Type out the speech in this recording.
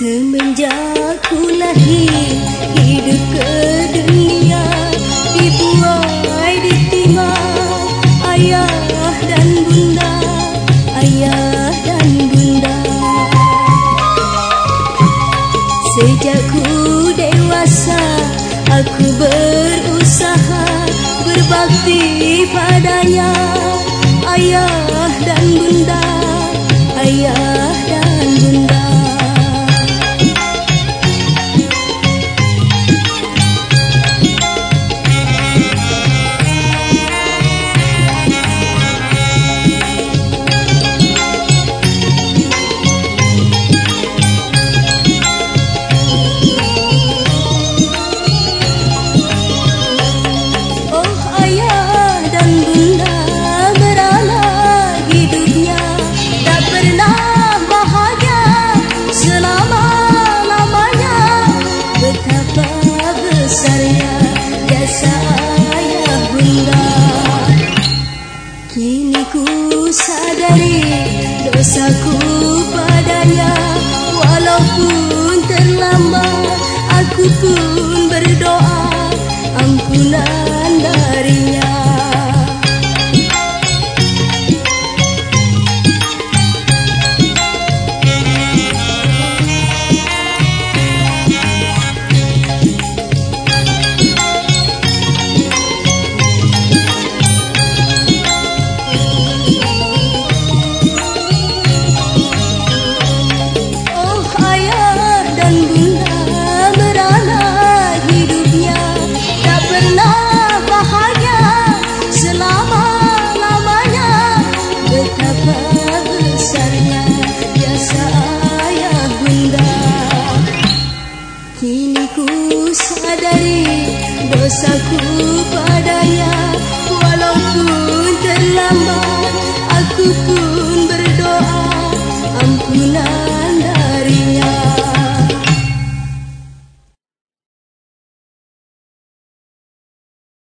Semenjak ku lahir dewasa aku berusaha Berbakti padanya ayah dan bunda Kini ku sadari dosaku Kini ku sadari dosaku padanya